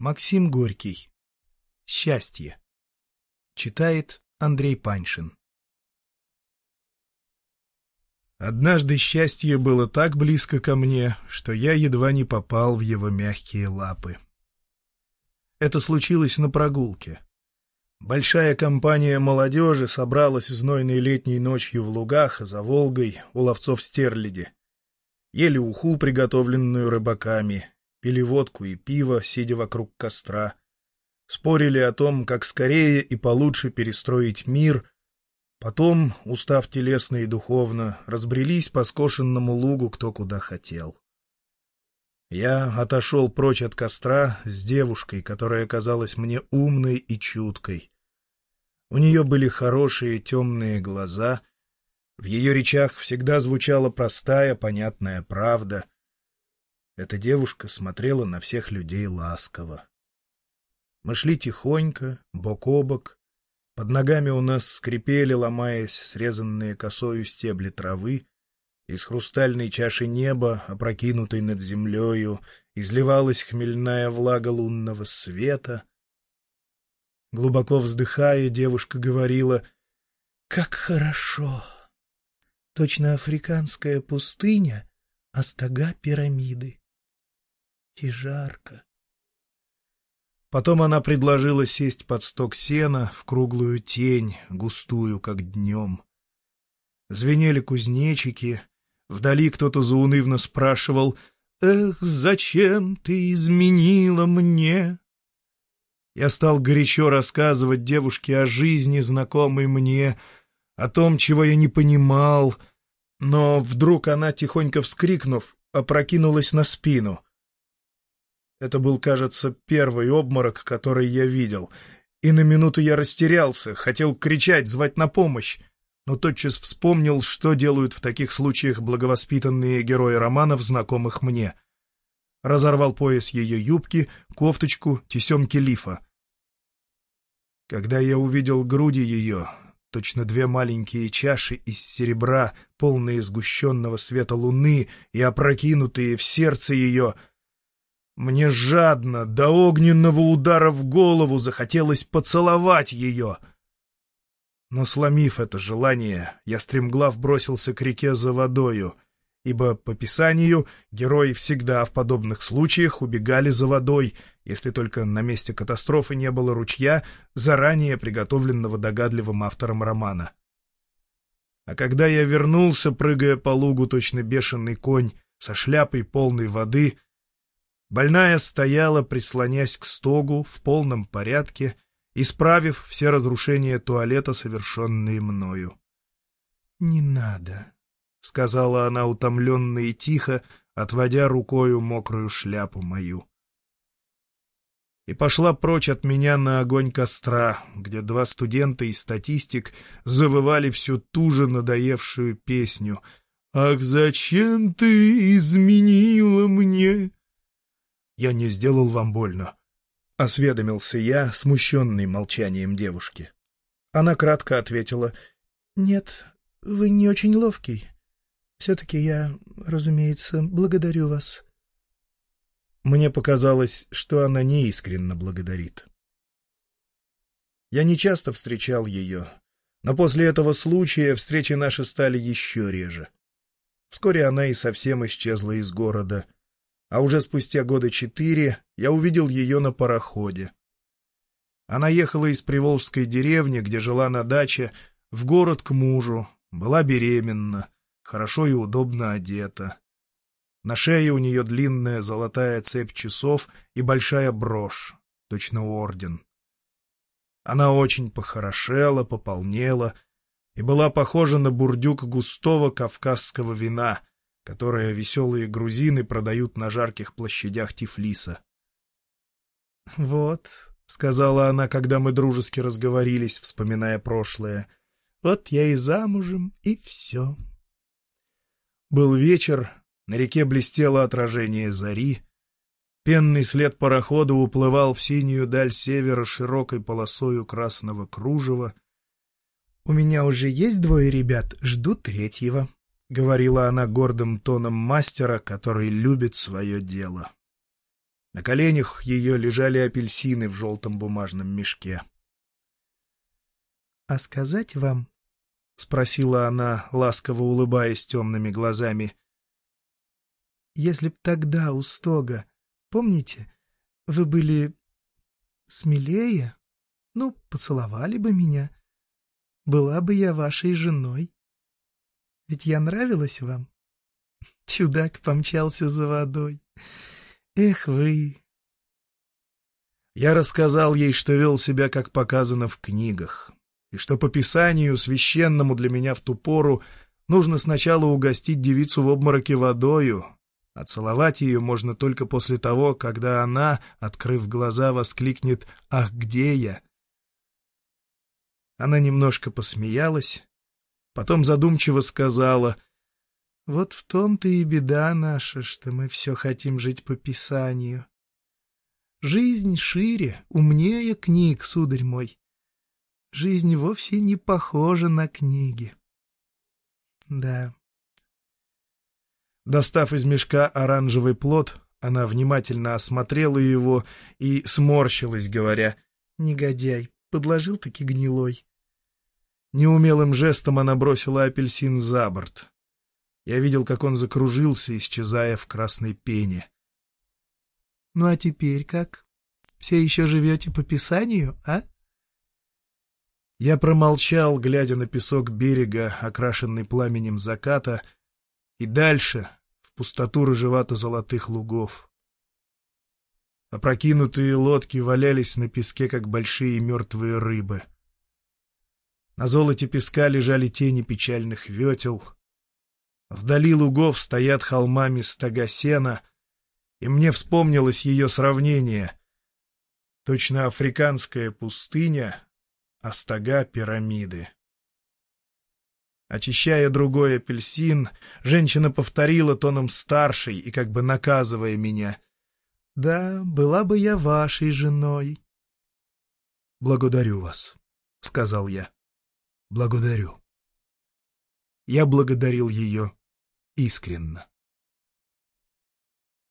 Максим Горький. Счастье. Читает Андрей Паншин. Однажды счастье было так близко ко мне, что я едва не попал в его мягкие лапы. Это случилось на прогулке. Большая компания молодежи собралась знойной летней ночью в лугах за Волгой у ловцов стерляди. Ели уху, приготовленную рыбаками, пили водку и пиво, сидя вокруг костра, спорили о том, как скорее и получше перестроить мир, потом, устав телесно и духовно, разбрелись по скошенному лугу кто куда хотел. Я отошел прочь от костра с девушкой, которая казалась мне умной и чуткой. У нее были хорошие темные глаза, в ее речах всегда звучала простая, понятная правда — эта девушка смотрела на всех людей ласково. Мы шли тихонько, бок о бок. Под ногами у нас скрипели, ломаясь, срезанные косою стебли травы. Из хрустальной чаши неба, опрокинутой над землею, изливалась хмельная влага лунного света. Глубоко вздыхая, девушка говорила, «Как хорошо! Точно африканская пустыня, а стога пирамиды и жарко. Потом она предложила сесть под сток сена в круглую тень, густую, как днем. Звенели кузнечики, вдали кто-то заунывно спрашивал «Эх, зачем ты изменила мне?» Я стал горячо рассказывать девушке о жизни, знакомой мне, о том, чего я не понимал, но вдруг она, тихонько вскрикнув, опрокинулась на спину — это был, кажется, первый обморок, который я видел. И на минуту я растерялся, хотел кричать, звать на помощь, но тотчас вспомнил, что делают в таких случаях благовоспитанные герои романов, знакомых мне. Разорвал пояс ее юбки, кофточку, тесемки лифа. Когда я увидел груди ее, точно две маленькие чаши из серебра, полные сгущенного света луны и опрокинутые в сердце ее — мне жадно, до огненного удара в голову, захотелось поцеловать ее. Но, сломив это желание, я стремглав бросился к реке за водою, ибо, по Писанию, герои всегда в подобных случаях убегали за водой, если только на месте катастрофы не было ручья, заранее приготовленного догадливым автором романа. А когда я вернулся, прыгая по лугу точно бешеный конь, со шляпой полной воды — Больная стояла, прислонясь к стогу, в полном порядке, исправив все разрушения туалета, совершенные мною. — Не надо, — сказала она утомленно и тихо, отводя рукою мокрую шляпу мою. И пошла прочь от меня на огонь костра, где два студента и статистик завывали всю ту же надоевшую песню «Ах, зачем ты изменила мне?» Я не сделал вам больно?» — осведомился я, смущенный молчанием девушки. Она кратко ответила, «Нет, вы не очень ловкий. Все-таки я, разумеется, благодарю вас». Мне показалось, что она неискренно благодарит. Я не часто встречал ее, но после этого случая встречи наши стали еще реже. Вскоре она и совсем исчезла из города — а уже спустя года четыре я увидел ее на пароходе. Она ехала из приволжской деревни, где жила на даче, в город к мужу, была беременна, хорошо и удобно одета. На шее у нее длинная золотая цепь часов и большая брошь, точно орден. Она очень похорошела, пополнела и была похожа на бурдюк густого кавказского вина, которое веселые грузины продают на жарких площадях Тифлиса. «Вот», — сказала она, когда мы дружески разговорились, вспоминая прошлое, — «вот я и замужем, и все». Был вечер, на реке блестело отражение зари, пенный след парохода уплывал в синюю даль севера широкой полосою красного кружева. «У меня уже есть двое ребят, жду третьего», — говорила она гордым тоном мастера, который любит свое дело. На коленях ее лежали апельсины в желтом бумажном мешке. — А сказать вам, — спросила она, ласково улыбаясь темными глазами, — если б тогда у стога, помните, вы были смелее, ну, поцеловали бы меня, была бы я вашей женой. Ведь я нравилась вам. Чудак помчался за водой. Эх вы! Я рассказал ей, что вел себя, как показано в книгах, и что по Писанию, священному для меня в ту пору, нужно сначала угостить девицу в обмороке водою, а целовать ее можно только после того, когда она, открыв глаза, воскликнет «Ах, где я?». Она немножко посмеялась, потом задумчиво сказала — вот в том-то и беда наша, что мы все хотим жить по Писанию. Жизнь шире, умнее книг, сударь мой. Жизнь вовсе не похожа на книги. Да. Достав из мешка оранжевый плод, она внимательно осмотрела его и сморщилась, говоря, «Негодяй, подложил-таки гнилой». Неумелым жестом она бросила апельсин за борт. Я видел, как он закружился, исчезая в красной пене. — Ну а теперь как? Все еще живете по Писанию, а? Я промолчал, глядя на песок берега, окрашенный пламенем заката, и дальше, в пустоту рыжевато-золотых лугов. Опрокинутые лодки валялись на песке, как большие мертвые рыбы. На золоте песка лежали тени печальных ветел — Вдали лугов стоят холмами стога сена, и мне вспомнилось ее сравнение. Точно африканская пустыня, а стога — пирамиды. Очищая другой апельсин, женщина повторила тоном старшей и как бы наказывая меня. «Да, была бы я вашей женой». «Благодарю вас», — сказал я. «Благодарю». Я благодарил ее искренно.